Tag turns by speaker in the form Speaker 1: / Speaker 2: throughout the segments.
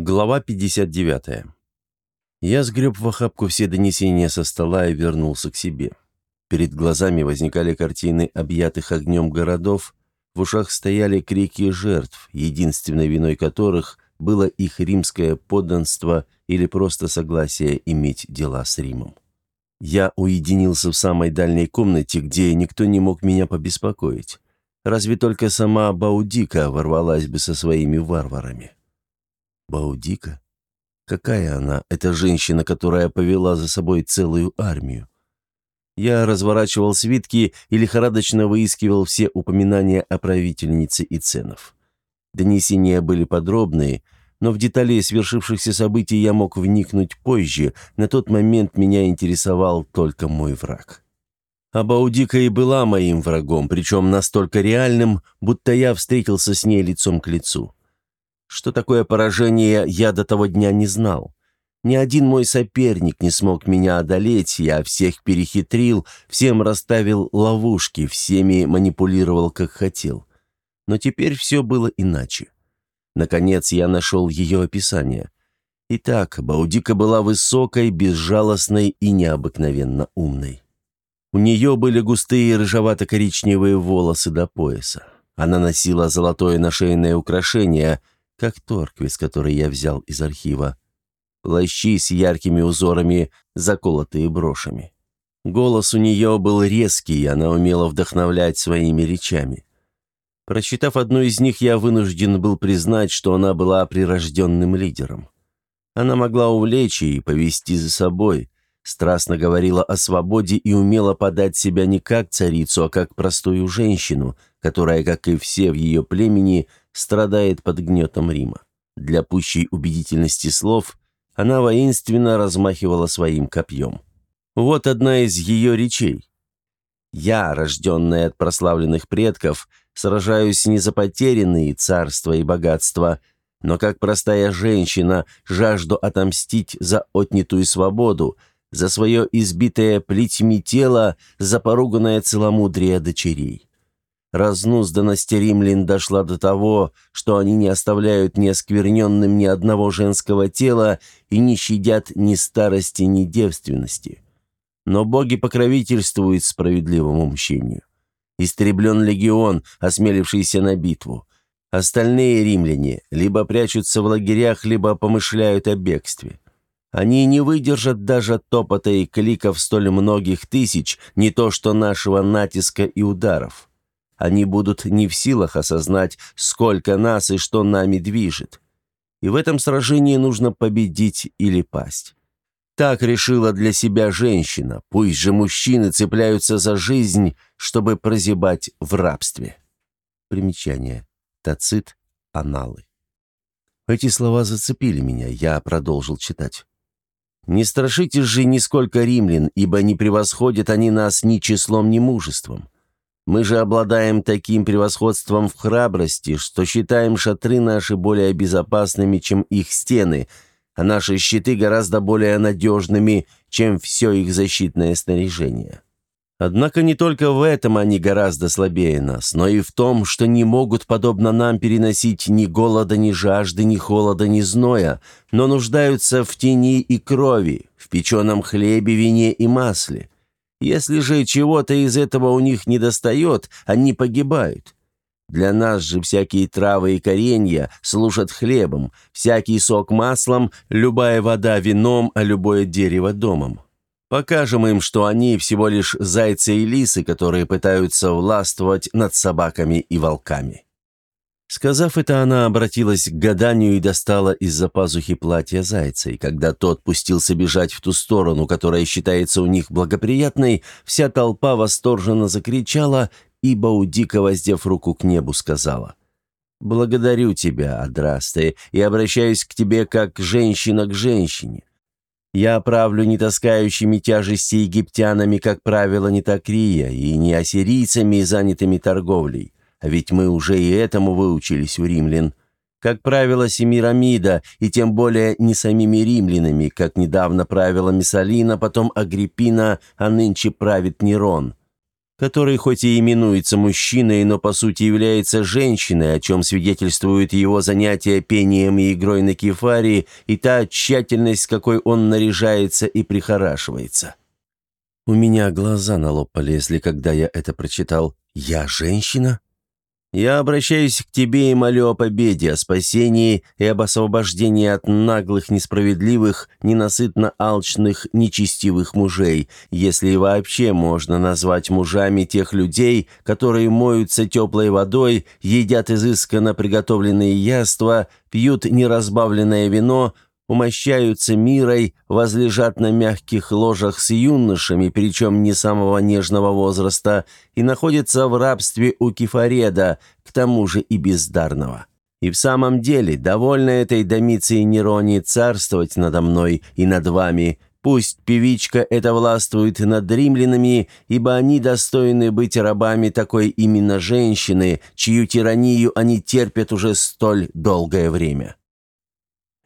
Speaker 1: Глава 59. Я сгреб в охапку все донесения со стола и вернулся к себе. Перед глазами возникали картины объятых огнем городов, в ушах стояли крики жертв, единственной виной которых было их римское подданство или просто согласие иметь дела с Римом. Я уединился в самой дальней комнате, где никто не мог меня побеспокоить. Разве только сама Баудика ворвалась бы со своими варварами. Баудика? Какая она, эта женщина, которая повела за собой целую армию? Я разворачивал свитки и лихорадочно выискивал все упоминания о правительнице и ценов. Донесения были подробные, но в детали свершившихся событий я мог вникнуть позже, на тот момент меня интересовал только мой враг. А Баудика и была моим врагом, причем настолько реальным, будто я встретился с ней лицом к лицу. Что такое поражение, я до того дня не знал. Ни один мой соперник не смог меня одолеть, я всех перехитрил, всем расставил ловушки, всеми манипулировал, как хотел. Но теперь все было иначе. Наконец я нашел ее описание. Итак, Баудика была высокой, безжалостной и необыкновенно умной. У нее были густые рыжевато-коричневые волосы до пояса. Она носила золотое нашейное украшение – как торквис, который я взял из архива. Плащи с яркими узорами, заколотые брошами. Голос у нее был резкий, она умела вдохновлять своими речами. Прочитав одну из них, я вынужден был признать, что она была прирожденным лидером. Она могла увлечь и повести за собой, страстно говорила о свободе и умела подать себя не как царицу, а как простую женщину, которая, как и все в ее племени, страдает под гнетом Рима. Для пущей убедительности слов она воинственно размахивала своим копьем. Вот одна из ее речей. «Я, рожденная от прославленных предков, сражаюсь не за потерянные царства и богатства, но как простая женщина жажду отомстить за отнятую свободу, за свое избитое плетьми тело, за поруганное целомудрие дочерей. Разнузданность римлян дошла до того, что они не оставляют неоскверненным ни одного женского тела и не щадят ни старости, ни девственности. Но боги покровительствуют справедливому мщению. Истреблен легион, осмелившийся на битву. Остальные римляне либо прячутся в лагерях, либо помышляют о бегстве. Они не выдержат даже топота и кликов столь многих тысяч, не то что нашего натиска и ударов. Они будут не в силах осознать, сколько нас и что нами движет. И в этом сражении нужно победить или пасть. Так решила для себя женщина, пусть же мужчины цепляются за жизнь, чтобы прозябать в рабстве. Примечание. Тацит. Аналы. Эти слова зацепили меня, я продолжил читать. «Не страшитесь же нисколько римлян, ибо не превосходят они нас ни числом, ни мужеством. Мы же обладаем таким превосходством в храбрости, что считаем шатры наши более безопасными, чем их стены, а наши щиты гораздо более надежными, чем все их защитное снаряжение. Однако не только в этом они гораздо слабее нас, но и в том, что не могут, подобно нам, переносить ни голода, ни жажды, ни холода, ни зноя, но нуждаются в тени и крови, в печеном хлебе, вине и масле. Если же чего-то из этого у них недостает, они погибают. Для нас же всякие травы и коренья служат хлебом, всякий сок маслом, любая вода вином, а любое дерево домом. Покажем им, что они всего лишь зайцы и лисы, которые пытаются властвовать над собаками и волками. Сказав это, она обратилась к гаданию и достала из-за пазухи платья зайца, и когда тот пустился бежать в ту сторону, которая считается у них благоприятной, вся толпа восторженно закричала, и Баудика, воздев руку к небу, сказала, «Благодарю тебя, Адрасте, и обращаюсь к тебе как женщина к женщине. Я правлю не таскающими тяжести египтянами, как правило, не Такрия, и не ассирийцами, занятыми торговлей. Ведь мы уже и этому выучились у римлян. Как правило, Семирамида, и тем более не самими римлянами, как недавно правила Миссалина, потом Агриппина, а нынче правит Нерон. который хоть и именуется мужчиной, но по сути является женщиной, о чем свидетельствует его занятие пением и игрой на кефаре и та тщательность, с какой он наряжается и прихорашивается. У меня глаза на лоб полезли, когда я это прочитал. «Я женщина?» Я обращаюсь к тебе и молю о победе, о спасении и об освобождении от наглых, несправедливых, ненасытно алчных, нечестивых мужей, если вообще можно назвать мужами тех людей, которые моются теплой водой, едят изысканно приготовленные яства, пьют неразбавленное вино, умощаются мирой, возлежат на мягких ложах с юношами, причем не самого нежного возраста, и находятся в рабстве у Кефареда, к тому же и бездарного. И в самом деле, довольно этой Домиции Нерони царствовать надо мной и над вами, пусть певичка эта властвует над римлянами, ибо они достойны быть рабами такой именно женщины, чью тиранию они терпят уже столь долгое время.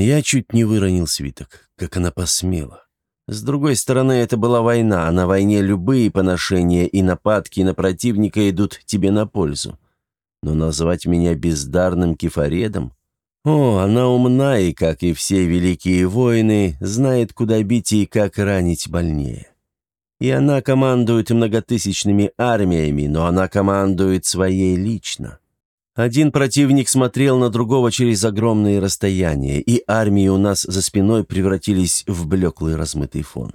Speaker 1: Я чуть не выронил свиток, как она посмела. С другой стороны, это была война, а на войне любые поношения и нападки на противника идут тебе на пользу. Но назвать меня бездарным кефаредом? О, она умна и, как и все великие воины, знает, куда бить и как ранить больнее. И она командует многотысячными армиями, но она командует своей лично. Один противник смотрел на другого через огромные расстояния, и армии у нас за спиной превратились в блеклый размытый фон.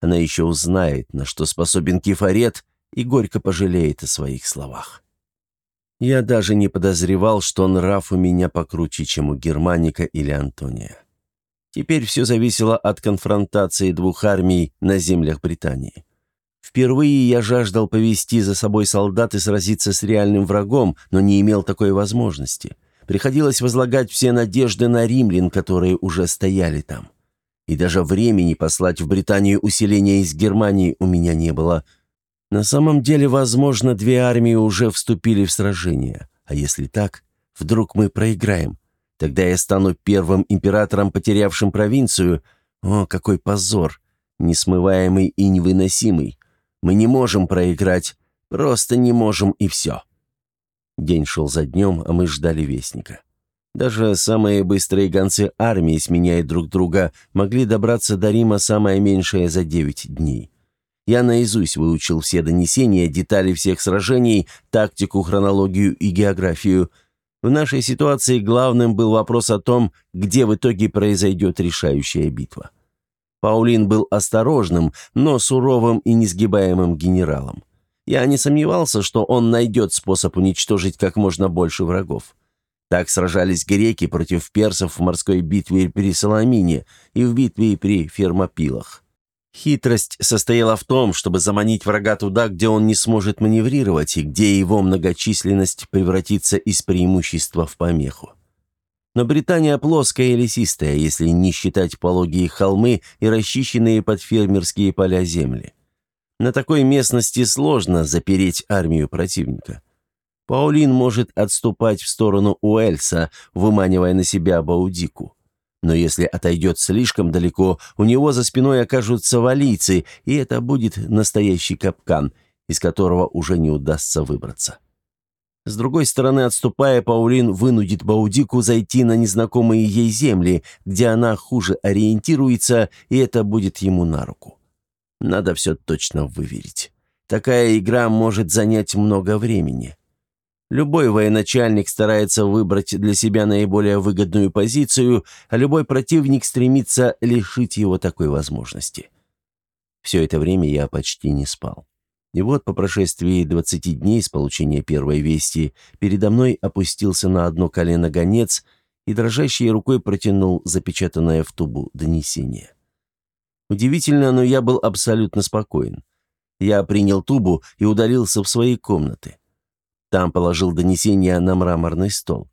Speaker 1: Она еще узнает, на что способен кефарет, и горько пожалеет о своих словах. Я даже не подозревал, что нрав у меня покруче, чем у Германика или Антония. Теперь все зависело от конфронтации двух армий на землях Британии. Впервые я жаждал повести за собой солдат и сразиться с реальным врагом, но не имел такой возможности. Приходилось возлагать все надежды на римлян, которые уже стояли там. И даже времени послать в Британию усиление из Германии у меня не было. На самом деле, возможно, две армии уже вступили в сражение. А если так, вдруг мы проиграем. Тогда я стану первым императором, потерявшим провинцию. О, какой позор! Несмываемый и невыносимый. Мы не можем проиграть. Просто не можем, и все». День шел за днем, а мы ждали вестника. Даже самые быстрые гонцы армии, сменяя друг друга, могли добраться до Рима самое меньшее за девять дней. Я наизусть выучил все донесения, детали всех сражений, тактику, хронологию и географию. В нашей ситуации главным был вопрос о том, где в итоге произойдет решающая битва. Паулин был осторожным, но суровым и несгибаемым генералом. Я не сомневался, что он найдет способ уничтожить как можно больше врагов. Так сражались греки против персов в морской битве при Соломине и в битве при Фермопилах. Хитрость состояла в том, чтобы заманить врага туда, где он не сможет маневрировать и где его многочисленность превратится из преимущества в помеху. Но Британия плоская и лесистая, если не считать пологие холмы и расчищенные под фермерские поля земли. На такой местности сложно запереть армию противника. Паулин может отступать в сторону Уэльса, выманивая на себя Баудику. Но если отойдет слишком далеко, у него за спиной окажутся валийцы, и это будет настоящий капкан, из которого уже не удастся выбраться. С другой стороны, отступая, Паулин вынудит Баудику зайти на незнакомые ей земли, где она хуже ориентируется, и это будет ему на руку. Надо все точно выверить. Такая игра может занять много времени. Любой военачальник старается выбрать для себя наиболее выгодную позицию, а любой противник стремится лишить его такой возможности. Все это время я почти не спал. И вот по прошествии двадцати дней с получения первой вести передо мной опустился на одно колено гонец и дрожащей рукой протянул запечатанное в тубу донесение. Удивительно, но я был абсолютно спокоен. Я принял тубу и удалился в свои комнаты. Там положил донесение на мраморный стол.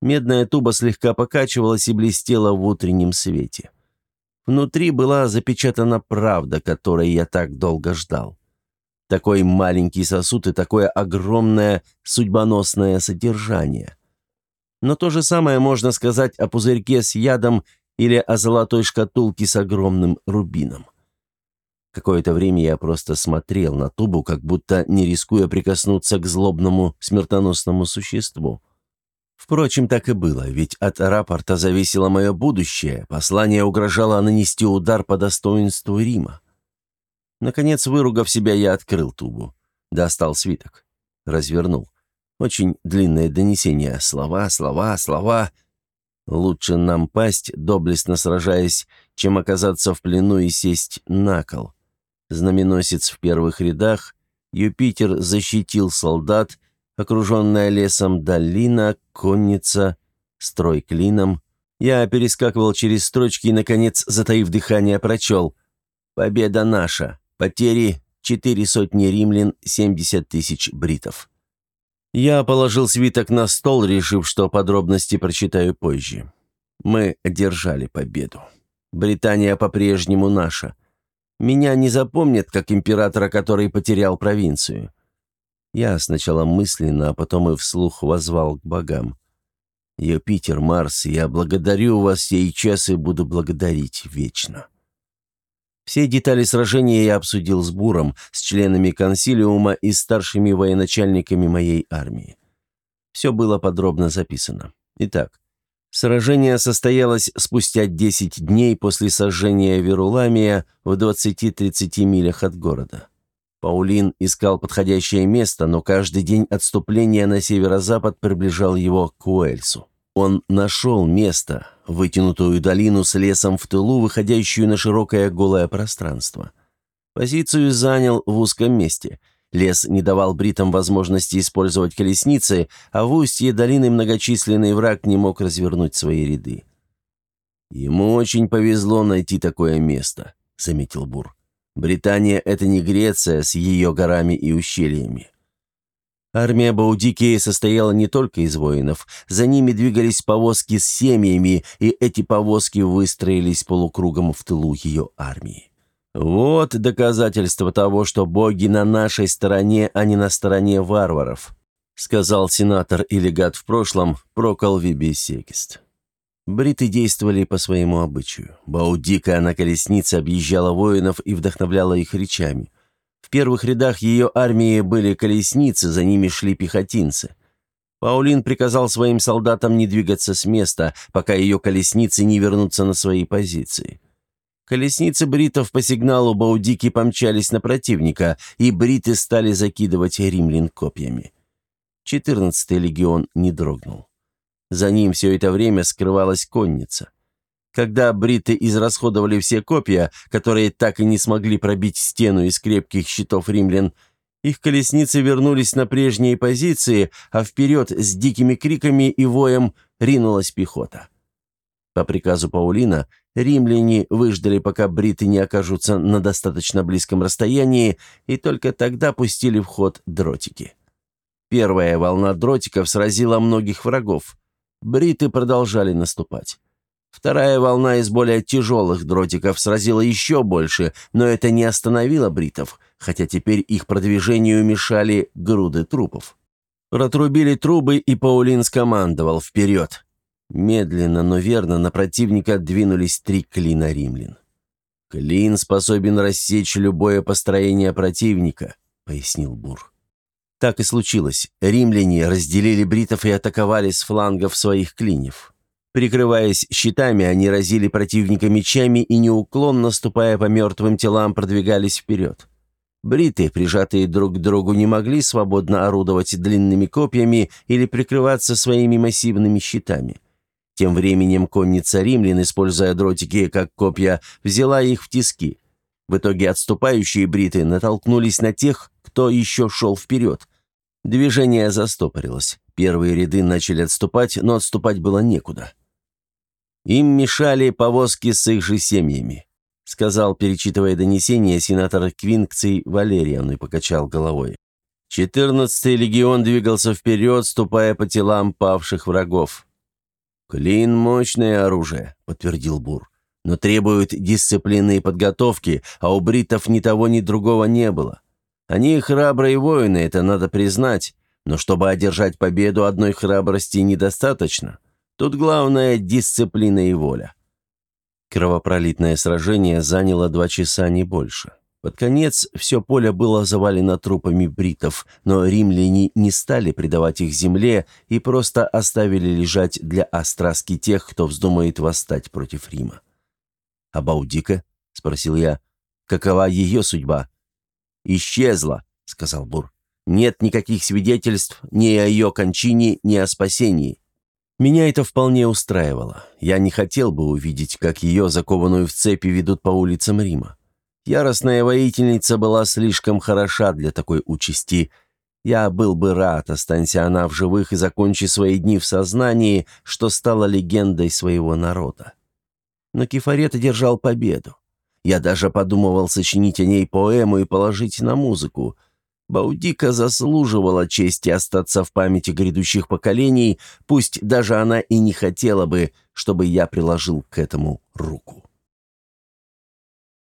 Speaker 1: Медная туба слегка покачивалась и блестела в утреннем свете. Внутри была запечатана правда, которой я так долго ждал. Такой маленький сосуд и такое огромное судьбоносное содержание. Но то же самое можно сказать о пузырьке с ядом или о золотой шкатулке с огромным рубином. Какое-то время я просто смотрел на тубу, как будто не рискуя прикоснуться к злобному смертоносному существу. Впрочем, так и было, ведь от рапорта зависело мое будущее, послание угрожало нанести удар по достоинству Рима. Наконец, выругав себя, я открыл тубу. Достал свиток. Развернул. Очень длинное донесение. Слова, слова, слова. Лучше нам пасть, доблестно сражаясь, чем оказаться в плену и сесть на кол. Знаменосец в первых рядах. Юпитер защитил солдат, окруженная лесом долина, конница, строй клином. Я перескакивал через строчки и, наконец, затаив дыхание, прочел «Победа наша! Потери – четыре сотни римлян, семьдесят тысяч бритов». Я положил свиток на стол, решив, что подробности прочитаю позже. Мы одержали победу. Британия по-прежнему наша. Меня не запомнят как императора, который потерял провинцию. Я сначала мысленно, а потом и вслух возвал к богам. «Юпитер, Марс, я благодарю вас сейчас и буду благодарить вечно». Все детали сражения я обсудил с Буром, с членами консилиума и старшими военачальниками моей армии. Все было подробно записано. Итак, сражение состоялось спустя 10 дней после сожжения Веруламия в 20-30 милях от города. Паулин искал подходящее место, но каждый день отступления на северо-запад приближал его к Уэльсу. Он нашел место, вытянутую долину с лесом в тылу, выходящую на широкое голое пространство. Позицию занял в узком месте. Лес не давал бритам возможности использовать колесницы, а в устье долины многочисленный враг не мог развернуть свои ряды. «Ему очень повезло найти такое место», — заметил Бур. Британия – это не Греция с ее горами и ущельями. Армия Баудикии состояла не только из воинов. За ними двигались повозки с семьями, и эти повозки выстроились полукругом в тылу ее армии. Вот доказательство того, что боги на нашей стороне, а не на стороне варваров, сказал сенатор и легат в прошлом Прокол Вибисекист. Бриты действовали по своему обычаю. Баудика на колеснице объезжала воинов и вдохновляла их речами. В первых рядах ее армии были колесницы, за ними шли пехотинцы. Паулин приказал своим солдатам не двигаться с места, пока ее колесницы не вернутся на свои позиции. Колесницы бритов по сигналу Баудики помчались на противника, и бриты стали закидывать римлян копьями. Четырнадцатый легион не дрогнул. За ним все это время скрывалась конница. Когда бриты израсходовали все копья, которые так и не смогли пробить стену из крепких щитов римлян, их колесницы вернулись на прежние позиции, а вперед с дикими криками и воем ринулась пехота. По приказу Паулина римляне выждали, пока бриты не окажутся на достаточно близком расстоянии, и только тогда пустили в ход дротики. Первая волна дротиков сразила многих врагов. Бриты продолжали наступать. Вторая волна из более тяжелых дротиков сразила еще больше, но это не остановило бритов, хотя теперь их продвижению мешали груды трупов. Протрубили трубы, и Паулин скомандовал «Вперед!». Медленно, но верно на противника двинулись три клина римлян. «Клин способен рассечь любое построение противника», — пояснил Бур. Так и случилось. Римляне разделили бритов и атаковали с флангов своих клиньев. Прикрываясь щитами, они разили противника мечами и, неуклонно ступая по мертвым телам, продвигались вперед. Бриты, прижатые друг к другу, не могли свободно орудовать длинными копьями или прикрываться своими массивными щитами. Тем временем конница римлян, используя дротики как копья, взяла их в тиски. В итоге отступающие бриты натолкнулись на тех, кто еще шел вперед, Движение застопорилось. Первые ряды начали отступать, но отступать было некуда. Им мешали повозки с их же семьями, сказал, перечитывая донесение, сенатор Квинкций Валериан и покачал головой. Четырнадцатый легион двигался вперед, ступая по телам павших врагов. «Клин — мощное оружие», — подтвердил Бур, «но требует дисциплины и подготовки, а у бритов ни того, ни другого не было. Они храбрые воины, это надо признать, но чтобы одержать победу, одной храбрости недостаточно. Тут главное – дисциплина и воля. Кровопролитное сражение заняло два часа, не больше. Под конец все поле было завалено трупами бритов, но римляне не стали предавать их земле и просто оставили лежать для остраски тех, кто вздумает восстать против Рима. «А Баудика?» — спросил я. «Какова ее судьба?» «Исчезла», — сказал Бур. «Нет никаких свидетельств ни о ее кончине, ни о спасении. Меня это вполне устраивало. Я не хотел бы увидеть, как ее, закованную в цепи, ведут по улицам Рима. Яростная воительница была слишком хороша для такой участи. Я был бы рад, останься она в живых и закончи свои дни в сознании, что стала легендой своего народа. Но Кефарет одержал победу. Я даже подумывал сочинить о ней поэму и положить на музыку. Баудика заслуживала чести остаться в памяти грядущих поколений, пусть даже она и не хотела бы, чтобы я приложил к этому руку.